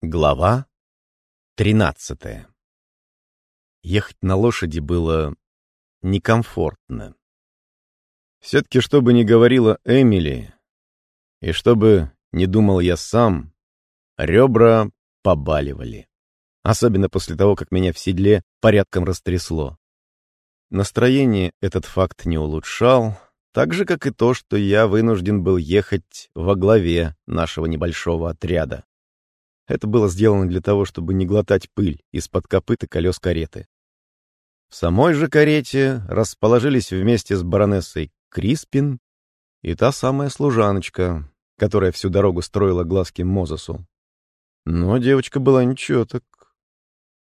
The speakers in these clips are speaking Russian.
Глава тринадцатая Ехать на лошади было некомфортно. Все-таки, что бы ни говорила Эмили, и что бы ни думал я сам, ребра побаливали. Особенно после того, как меня в седле порядком растрясло. Настроение этот факт не улучшал, так же, как и то, что я вынужден был ехать во главе нашего небольшого отряда. Это было сделано для того, чтобы не глотать пыль из-под копыт и колес кареты. В самой же карете расположились вместе с баронессой Криспин и та самая служаночка, которая всю дорогу строила глазки Мозесу. Но девочка была ничего так.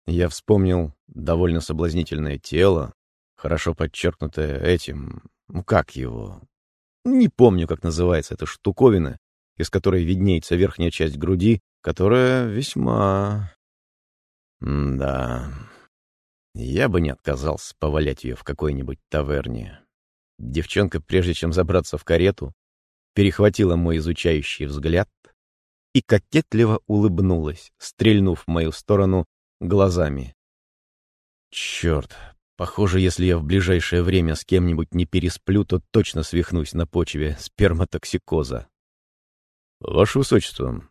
Я вспомнил довольно соблазнительное тело, хорошо подчеркнутое этим, ну как его? Не помню, как называется эта штуковина, из которой виднеется верхняя часть груди которая весьма... Да... Я бы не отказался повалять ее в какой-нибудь таверне. Девчонка, прежде чем забраться в карету, перехватила мой изучающий взгляд и кокетливо улыбнулась, стрельнув в мою сторону глазами. Черт, похоже, если я в ближайшее время с кем-нибудь не пересплю, то точно свихнусь на почве сперматоксикоза. Ваше Высочество,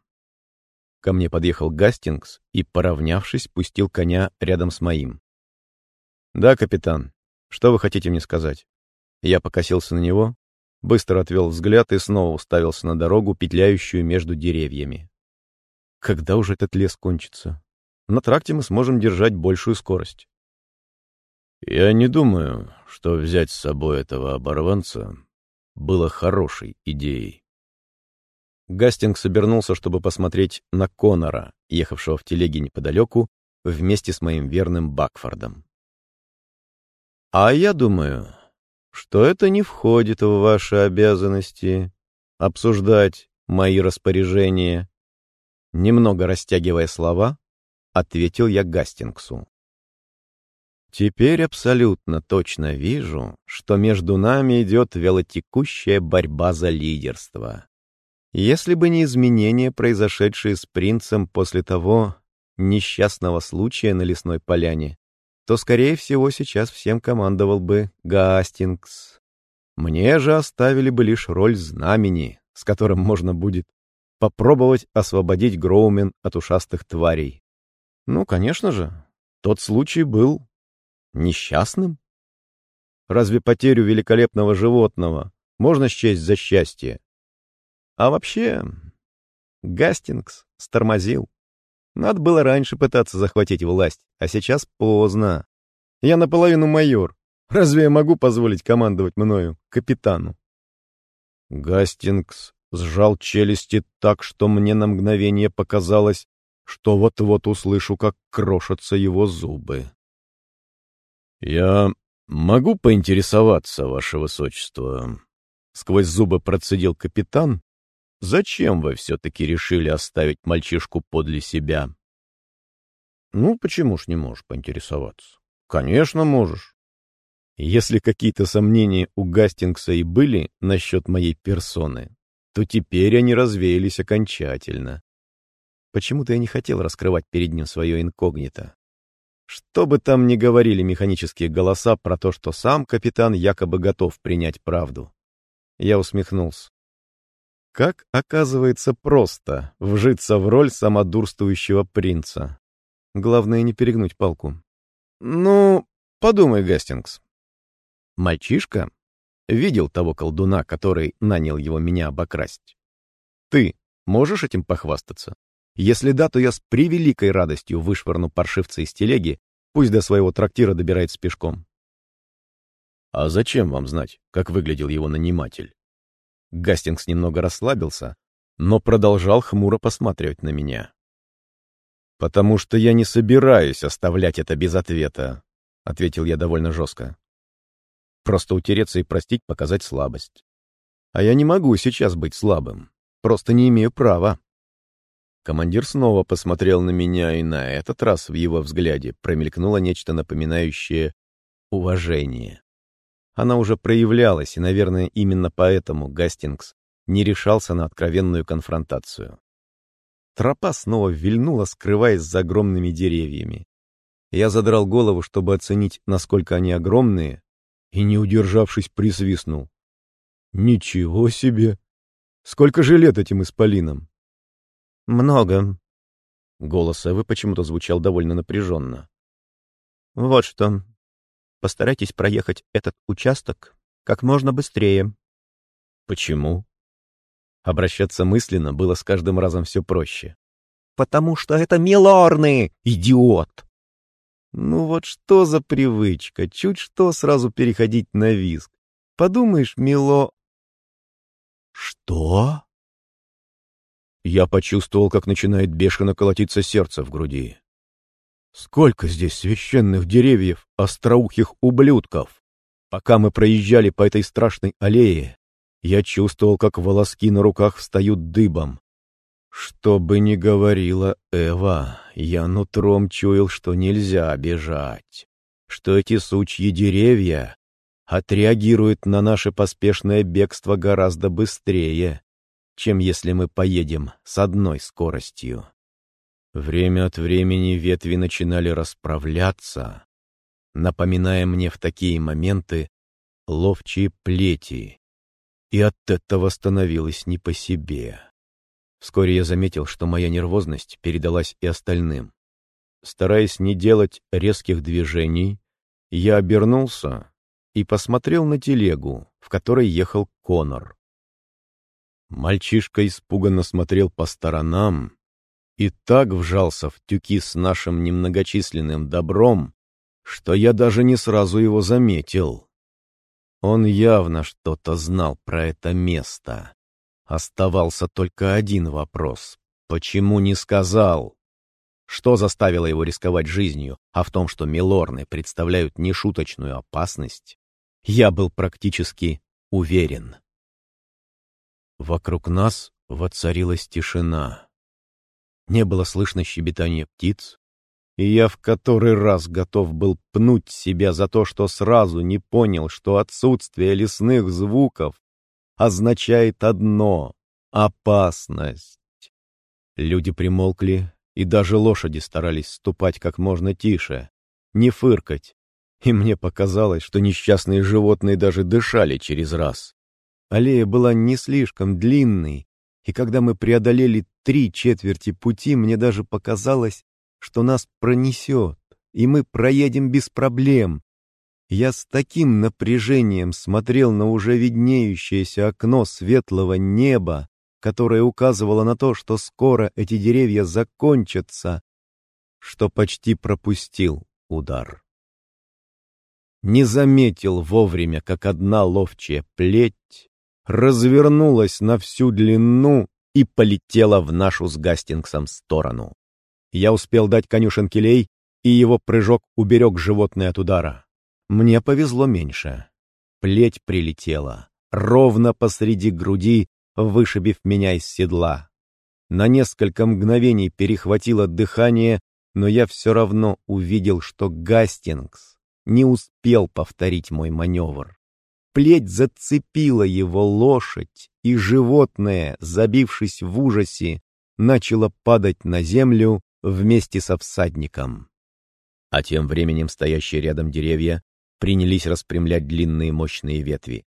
Ко мне подъехал Гастингс и, поравнявшись, пустил коня рядом с моим. «Да, капитан. Что вы хотите мне сказать?» Я покосился на него, быстро отвел взгляд и снова уставился на дорогу, петляющую между деревьями. «Когда уже этот лес кончится? На тракте мы сможем держать большую скорость». «Я не думаю, что взять с собой этого оборванца было хорошей идеей», Гастингс обернулся, чтобы посмотреть на Конора, ехавшего в телеге неподалеку, вместе с моим верным Бакфордом. «А я думаю, что это не входит в ваши обязанности обсуждать мои распоряжения». Немного растягивая слова, ответил я Гастингсу. Теперь абсолютно точно вижу, что между нами идет велотекущая борьба за лидерство. Если бы не изменения, произошедшие с принцем после того несчастного случая на лесной поляне, то, скорее всего, сейчас всем командовал бы Гастингс. Мне же оставили бы лишь роль знамени, с которым можно будет попробовать освободить Гроумен от ушастых тварей. Ну, конечно же, тот случай был несчастным. Разве потерю великолепного животного можно счесть за счастье? А вообще, Гастингс стормозил. Надо было раньше пытаться захватить власть, а сейчас поздно. Я наполовину майор. Разве я могу позволить командовать мною, капитану? Гастингс сжал челюсти так, что мне на мгновение показалось, что вот-вот услышу, как крошатся его зубы. «Я могу поинтересоваться, ваше высочество?» Сквозь зубы процедил капитан, Зачем вы все-таки решили оставить мальчишку подле себя? Ну, почему ж не можешь поинтересоваться? Конечно, можешь. Если какие-то сомнения у Гастингса и были насчет моей персоны, то теперь они развеялись окончательно. Почему-то я не хотел раскрывать перед ним свое инкогнито. Что бы там ни говорили механические голоса про то, что сам капитан якобы готов принять правду. Я усмехнулся. Как оказывается просто вжиться в роль самодурствующего принца. Главное не перегнуть палку. Ну, подумай, Гастингс. Мальчишка видел того колдуна, который нанял его меня обокрасть. Ты можешь этим похвастаться? Если да, то я с превеликой радостью вышвырну паршивца из телеги, пусть до своего трактира добирается пешком. А зачем вам знать, как выглядел его наниматель? Гастингс немного расслабился, но продолжал хмуро посматривать на меня. «Потому что я не собираюсь оставлять это без ответа», — ответил я довольно жестко. «Просто утереться и простить, показать слабость. А я не могу сейчас быть слабым, просто не имею права». Командир снова посмотрел на меня, и на этот раз в его взгляде промелькнуло нечто напоминающее уважение. Она уже проявлялась, и, наверное, именно поэтому Гастингс не решался на откровенную конфронтацию. тропа снова вильнула, скрываясь за огромными деревьями. Я задрал голову, чтобы оценить, насколько они огромные, и, не удержавшись, присвистнул. «Ничего себе! Сколько же лет этим исполинам?» «Много». Голос Эвы почему-то звучал довольно напряженно. «Вот что. Постарайтесь проехать этот участок как можно быстрее». «Почему?» Обращаться мысленно было с каждым разом все проще. «Потому что это Милорны, идиот!» Ну вот что за привычка, чуть что сразу переходить на визг. Подумаешь, Мило... Что? Я почувствовал, как начинает бешено колотиться сердце в груди. Сколько здесь священных деревьев, остроухих ублюдков! Пока мы проезжали по этой страшной аллее, я чувствовал, как волоски на руках встают дыбом. Что бы ни говорила Эва, я нутром чуял, что нельзя бежать, что эти сучьи деревья отреагируют на наше поспешное бегство гораздо быстрее, чем если мы поедем с одной скоростью. Время от времени ветви начинали расправляться, напоминая мне в такие моменты ловчие плети, и от этого становилось не по себе. Вскоре я заметил, что моя нервозность передалась и остальным. Стараясь не делать резких движений, я обернулся и посмотрел на телегу, в которой ехал Конор. Мальчишка испуганно смотрел по сторонам и так вжался в тюки с нашим немногочисленным добром, что я даже не сразу его заметил. Он явно что-то знал про это место. Оставался только один вопрос. Почему не сказал? Что заставило его рисковать жизнью, а в том, что Милорны представляют нешуточную опасность, я был практически уверен. Вокруг нас воцарилась тишина. Не было слышно щебетания птиц, и я в который раз готов был пнуть себя за то, что сразу не понял, что отсутствие лесных звуков означает одно — опасность. Люди примолкли, и даже лошади старались ступать как можно тише, не фыркать, и мне показалось, что несчастные животные даже дышали через раз. Аллея была не слишком длинной, и когда мы преодолели три четверти пути, мне даже показалось, что нас пронесет, и мы проедем без проблем, я с таким напряжением смотрел на уже виднеющееся окно светлого неба, которое указывало на то, что скоро эти деревья закончатся, что почти пропустил удар. Не заметил вовремя, как одна ловчая плеть развернулась на всю длину и полетела в нашу с Гастингсом сторону. Я успел дать коню шанкелей, и его прыжок уберег животное от удара. Мне повезло меньше. Плеть прилетела, ровно посреди груди, вышибив меня из седла. На несколько мгновений перехватило дыхание, но я все равно увидел, что Гастингс не успел повторить мой маневр. Плеть зацепила его лошадь, и животное, забившись в ужасе, начало падать на землю вместе со всадником. А тем временем стоящие рядом деревья принялись распрямлять длинные мощные ветви.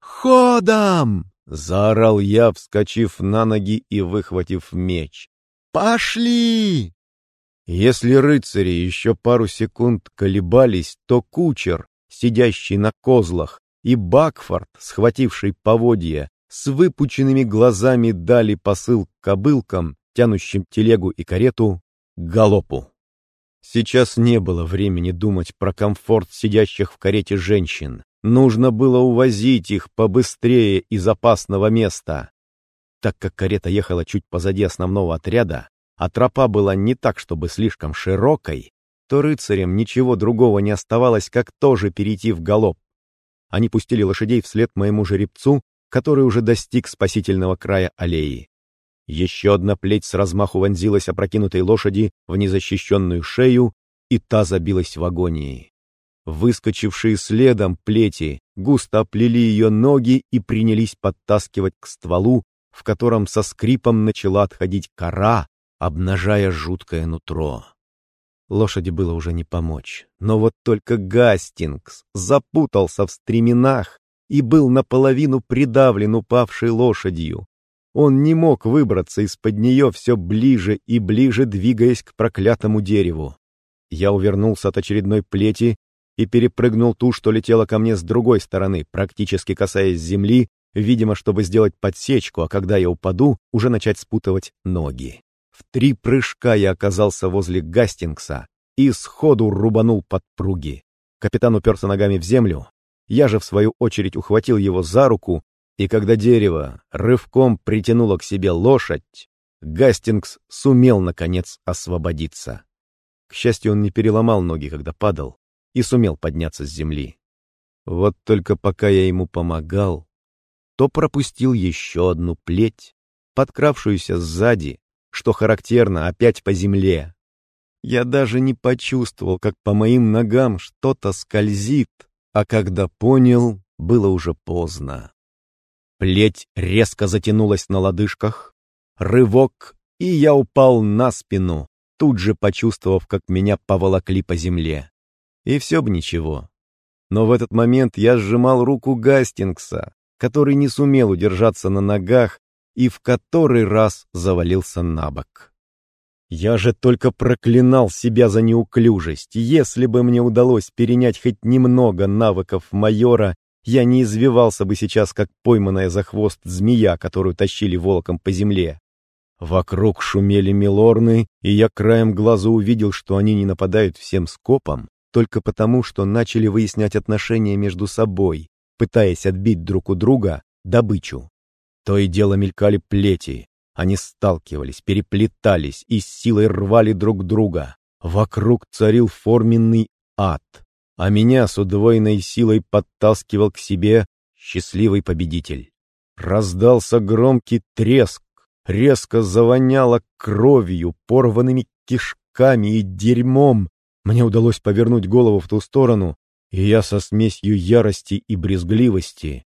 «Ходом!» — заорал я, вскочив на ноги и выхватив меч. «Пошли!» Если рыцари еще пару секунд колебались, то кучер, сидящий на козлах, и Бакфорд, схвативший поводья, с выпученными глазами дали посыл кобылкам, тянущим телегу и карету, галопу. Сейчас не было времени думать про комфорт сидящих в карете женщин. Нужно было увозить их побыстрее из опасного места. Так как карета ехала чуть позади основного отряда, а тропа была не так, чтобы слишком широкой, то рыцарям ничего другого не оставалось, как тоже перейти в галоп. Они пустили лошадей вслед моему жеребцу, который уже достиг спасительного края аллеи. Еще одна плеть с размаху вонзилась опрокинутой лошади в незащищенную шею, и та забилась в агонии. Выскочившие следом плети густо оплели ее ноги и принялись подтаскивать к стволу, в котором со скрипом начала отходить кора, обнажая жуткое нутро. Лошади было уже не помочь, но вот только Гастингс запутался в стременах и был наполовину придавлен упавшей лошадью. Он не мог выбраться из-под нее все ближе и ближе, двигаясь к проклятому дереву. Я увернулся от очередной плети и перепрыгнул ту, что летела ко мне с другой стороны, практически касаясь земли, видимо, чтобы сделать подсечку, а когда я упаду, уже начать спутывать ноги. В три прыжка я оказался возле Гастингса и сходу рубанул подпруги. Капитан уперся ногами в землю, я же, в свою очередь, ухватил его за руку, и когда дерево рывком притянуло к себе лошадь, Гастингс сумел, наконец, освободиться. К счастью, он не переломал ноги, когда падал, и сумел подняться с земли. Вот только пока я ему помогал, то пропустил еще одну плеть, подкравшуюся сзади, что характерно опять по земле. Я даже не почувствовал, как по моим ногам что-то скользит, а когда понял, было уже поздно. Плеть резко затянулась на лодыжках, рывок, и я упал на спину, тут же почувствовав, как меня поволокли по земле. И все бы ничего. Но в этот момент я сжимал руку Гастингса, который не сумел удержаться на ногах и в который раз завалился на бок. Я же только проклинал себя за неуклюжесть. Если бы мне удалось перенять хоть немного навыков майора, я не извивался бы сейчас, как пойманная за хвост змея, которую тащили волоком по земле. Вокруг шумели милорны, и я краем глаза увидел, что они не нападают всем скопом, только потому, что начали выяснять отношения между собой, пытаясь отбить друг у друга добычу. То и дело мелькали плети, они сталкивались, переплетались и с силой рвали друг друга. Вокруг царил форменный ад, а меня с удвоенной силой подтаскивал к себе счастливый победитель. Раздался громкий треск, резко завоняло кровью, порванными кишками и дерьмом. Мне удалось повернуть голову в ту сторону, и я со смесью ярости и брезгливости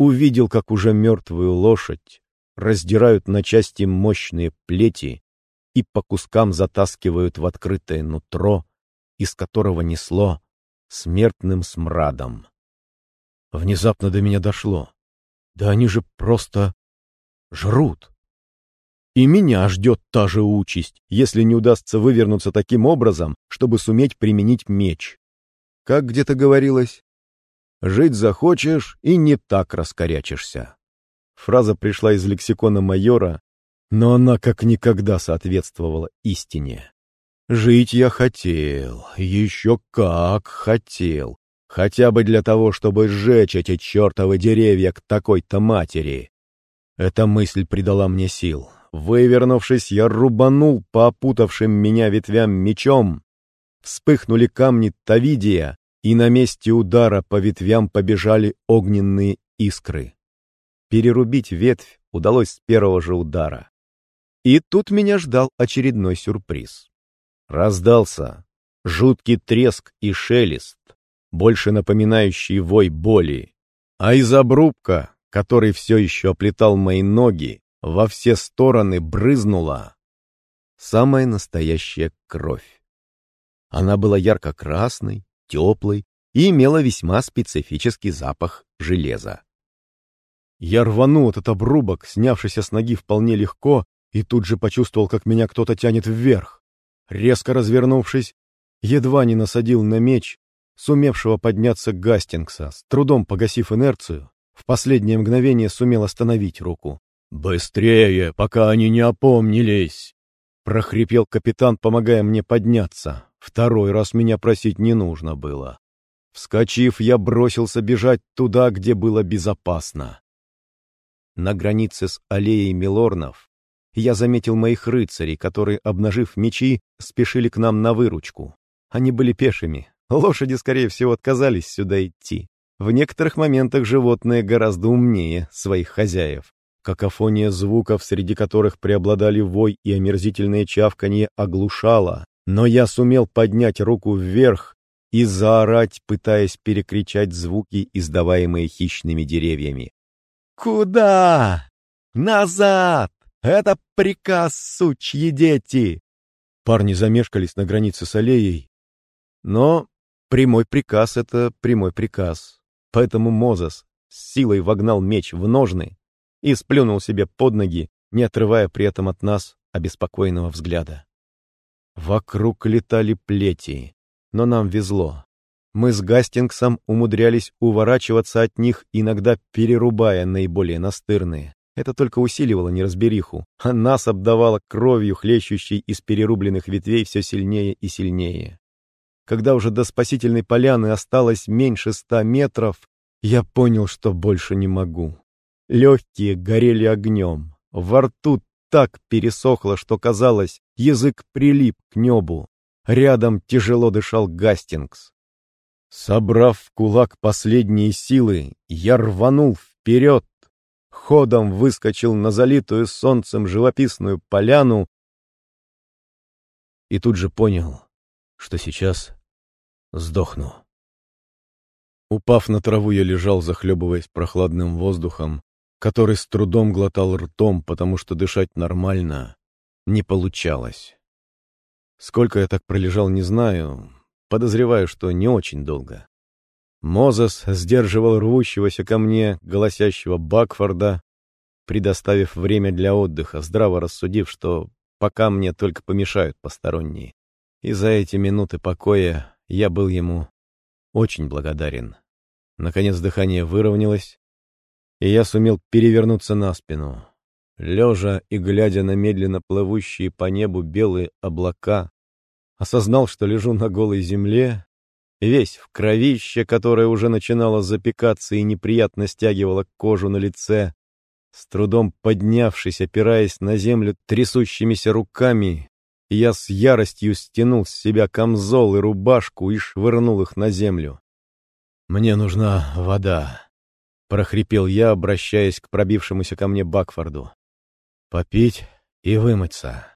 увидел, как уже мертвую лошадь раздирают на части мощные плети и по кускам затаскивают в открытое нутро, из которого несло смертным смрадом. Внезапно до меня дошло. Да они же просто жрут. И меня ждет та же участь, если не удастся вывернуться таким образом, чтобы суметь применить меч. Как где-то говорилось, жить захочешь и не так раскорячишься. Фраза пришла из лексикона майора, но она как никогда соответствовала истине. Жить я хотел, еще как хотел, хотя бы для того, чтобы сжечь эти чертовы деревья к такой-то матери. Эта мысль придала мне сил. Вывернувшись, я рубанул по опутавшим меня ветвям мечом. Вспыхнули камни Тавидия, и на месте удара по ветвям побежали огненные искры. Перерубить ветвь удалось с первого же удара. И тут меня ждал очередной сюрприз. Раздался жуткий треск и шелест, больше напоминающий вой боли, а из обрубка, который все еще оплетал мои ноги, во все стороны брызнула самая настоящая кровь. Она была ярко-красной, теплой и имела весьма специфический запах железа. Я рванул этот обрубок, снявшийся с ноги вполне легко, и тут же почувствовал, как меня кто-то тянет вверх. Резко развернувшись, едва не насадил на меч, сумевшего подняться Гастингса, с трудом погасив инерцию, в последнее мгновение сумел остановить руку. «Быстрее, пока они не опомнились!» — прохрипел капитан, помогая мне подняться. Второй раз меня просить не нужно было. Вскочив, я бросился бежать туда, где было безопасно на границе с аллеей Милорнов, я заметил моих рыцарей, которые, обнажив мечи, спешили к нам на выручку. Они были пешими. Лошади, скорее всего, отказались сюда идти. В некоторых моментах животные гораздо умнее своих хозяев. Какофония звуков, среди которых преобладали вой и омерзительное чавканье, оглушала, но я сумел поднять руку вверх и заорать, пытаясь перекричать звуки, издаваемые хищными деревьями. «Куда? Назад! Это приказ, сучьи дети!» Парни замешкались на границе с аллеей. Но прямой приказ — это прямой приказ. Поэтому Мозес с силой вогнал меч в ножны и сплюнул себе под ноги, не отрывая при этом от нас обеспокоенного взгляда. Вокруг летали плети, но нам везло. Мы с Гастингсом умудрялись уворачиваться от них, иногда перерубая наиболее настырные. Это только усиливало неразбериху, а нас обдавало кровью, хлещущей из перерубленных ветвей все сильнее и сильнее. Когда уже до спасительной поляны осталось меньше ста метров, я понял, что больше не могу. Легкие горели огнем, во рту так пересохло, что казалось, язык прилип к небу. Рядом тяжело дышал Гастингс. Собрав в кулак последние силы, я рванул вперед, ходом выскочил на залитую солнцем живописную поляну и тут же понял, что сейчас сдохну. Упав на траву, я лежал, захлебываясь прохладным воздухом, который с трудом глотал ртом, потому что дышать нормально не получалось. Сколько я так пролежал, не знаю, подозреваю, что не очень долго. Мозес сдерживал рвущегося ко мне, голосящего Бакфорда, предоставив время для отдыха, здраво рассудив, что пока мне только помешают посторонние. И за эти минуты покоя я был ему очень благодарен. Наконец дыхание выровнялось, и я сумел перевернуться на спину. Лежа и глядя на медленно плывущие по небу белые облака, осознал, что лежу на голой земле, весь в кровище, которое уже начинало запекаться и неприятно стягивало кожу на лице, с трудом поднявшись, опираясь на землю трясущимися руками, я с яростью стянул с себя камзол и рубашку и швырнул их на землю. «Мне нужна вода», — прохрипел я, обращаясь к пробившемуся ко мне Бакфорду. «Попить и вымыться».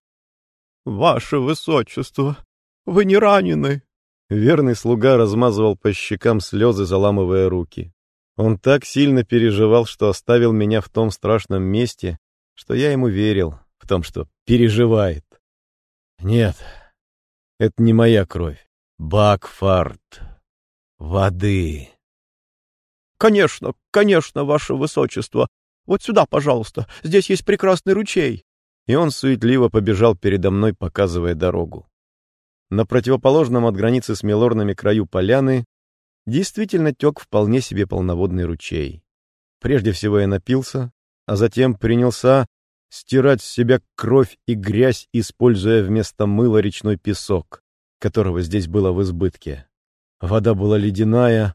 «Ваше высочество, вы не ранены?» Верный слуга размазывал по щекам слезы, заламывая руки. Он так сильно переживал, что оставил меня в том страшном месте, что я ему верил в том, что переживает. Нет, это не моя кровь. Бакфард. Воды. Конечно, конечно, ваше высочество. Вот сюда, пожалуйста, здесь есть прекрасный ручей. И он суетливо побежал передо мной, показывая дорогу. На противоположном от границы с Милорнами краю поляны действительно тек вполне себе полноводный ручей. Прежде всего я напился, а затем принялся стирать с себя кровь и грязь, используя вместо мыла речной песок, которого здесь было в избытке. Вода была ледяная,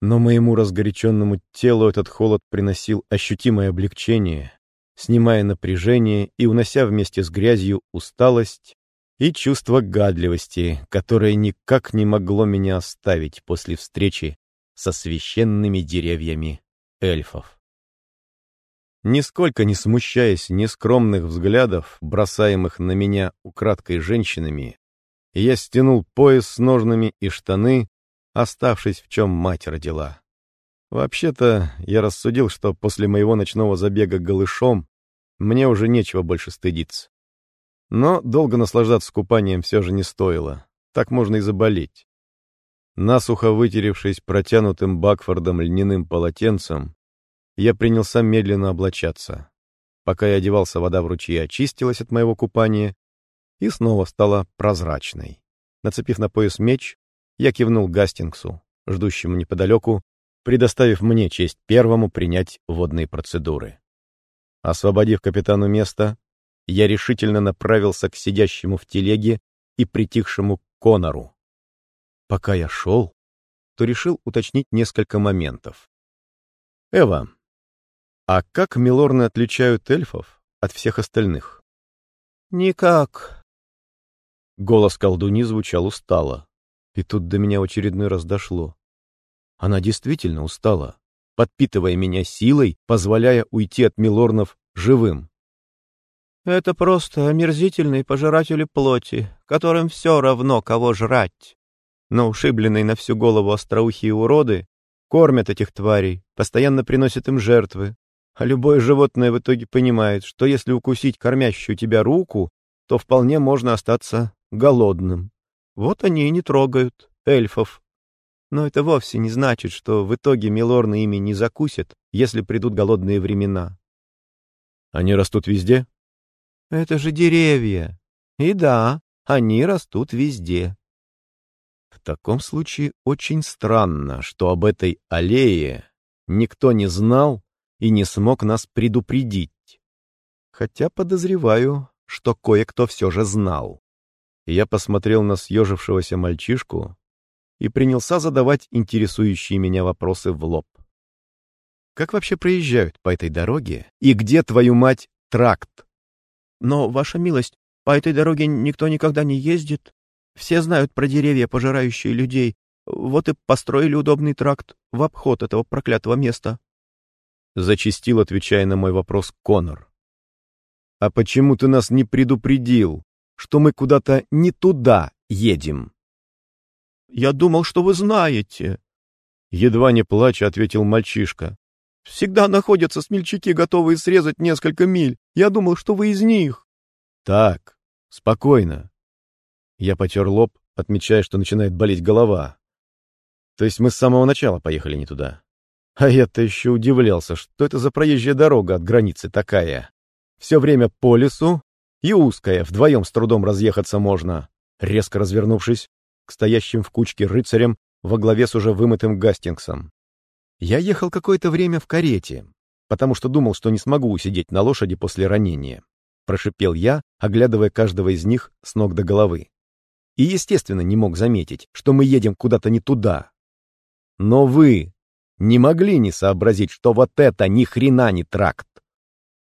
но моему разгоряченному телу этот холод приносил ощутимое облегчение, снимая напряжение и унося вместе с грязью усталость и чувство гадливости, которое никак не могло меня оставить после встречи со священными деревьями эльфов. Нисколько не смущаясь нескромных взглядов, бросаемых на меня украдкой женщинами, я стянул пояс с ножными и штаны, оставшись в чем мать родила. Вообще-то, я рассудил, что после моего ночного забега голышом мне уже нечего больше стыдиться. Но долго наслаждаться купанием все же не стоило. Так можно и заболеть. Насухо вытеревшись протянутым Бакфордом льняным полотенцем, я принялся медленно облачаться. Пока я одевался, вода в ручье очистилась от моего купания и снова стала прозрачной. Нацепив на пояс меч, я кивнул Гастингсу, ждущему неподалеку, предоставив мне честь первому принять водные процедуры. Освободив капитану место, я решительно направился к сидящему в телеге и притихшему Конору. Пока я шел, то решил уточнить несколько моментов. «Эва, а как милорны отличают эльфов от всех остальных?» «Никак». Голос колдуни звучал устало, и тут до меня очередной раз дошло. Она действительно устала, подпитывая меня силой, позволяя уйти от милорнов живым. Это просто омерзительные пожиратели плоти, которым все равно, кого жрать. Но ушибленные на всю голову остроухие уроды кормят этих тварей, постоянно приносят им жертвы. А любое животное в итоге понимает, что если укусить кормящую тебя руку, то вполне можно остаться голодным. Вот они и не трогают эльфов. Но это вовсе не значит, что в итоге Милорны ими не закусят, если придут голодные времена. Они растут везде? Это же деревья. И да, они растут везде. В таком случае очень странно, что об этой аллее никто не знал и не смог нас предупредить. Хотя подозреваю, что кое-кто все же знал. Я посмотрел на съежившегося мальчишку и принялся задавать интересующие меня вопросы в лоб. Как вообще проезжают по этой дороге? И где, твою мать, тракт? Но, ваша милость, по этой дороге никто никогда не ездит. Все знают про деревья, пожирающие людей. Вот и построили удобный тракт в обход этого проклятого места. Зачистил, отвечая на мой вопрос, Конор. А почему ты нас не предупредил, что мы куда-то не туда едем? Я думал, что вы знаете. Едва не плача, ответил мальчишка. Всегда находятся смельчаки, готовые срезать несколько миль. Я думал, что вы из них. Так, спокойно. Я потер лоб, отмечая, что начинает болеть голова. То есть мы с самого начала поехали не туда. А я-то еще удивлялся, что это за проезжая дорога от границы такая. Все время по лесу и узкая, вдвоем с трудом разъехаться можно. Резко развернувшись к стоящим в кучке рыцарям во главе с уже вымытым Гастингсом. Я ехал какое-то время в карете, потому что думал, что не смогу усидеть на лошади после ранения. Прошипел я, оглядывая каждого из них с ног до головы. И, естественно, не мог заметить, что мы едем куда-то не туда. Но вы не могли не сообразить, что вот это ни хрена не тракт.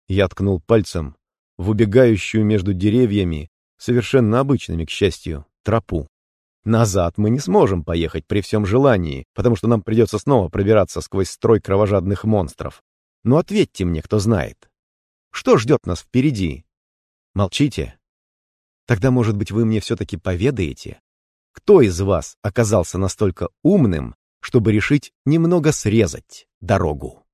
Я ткнул пальцем в убегающую между деревьями, совершенно обычными, к счастью, тропу. Назад мы не сможем поехать при всем желании, потому что нам придется снова пробираться сквозь строй кровожадных монстров. Но ответьте мне, кто знает. Что ждет нас впереди? Молчите? Тогда, может быть, вы мне все-таки поведаете, кто из вас оказался настолько умным, чтобы решить немного срезать дорогу?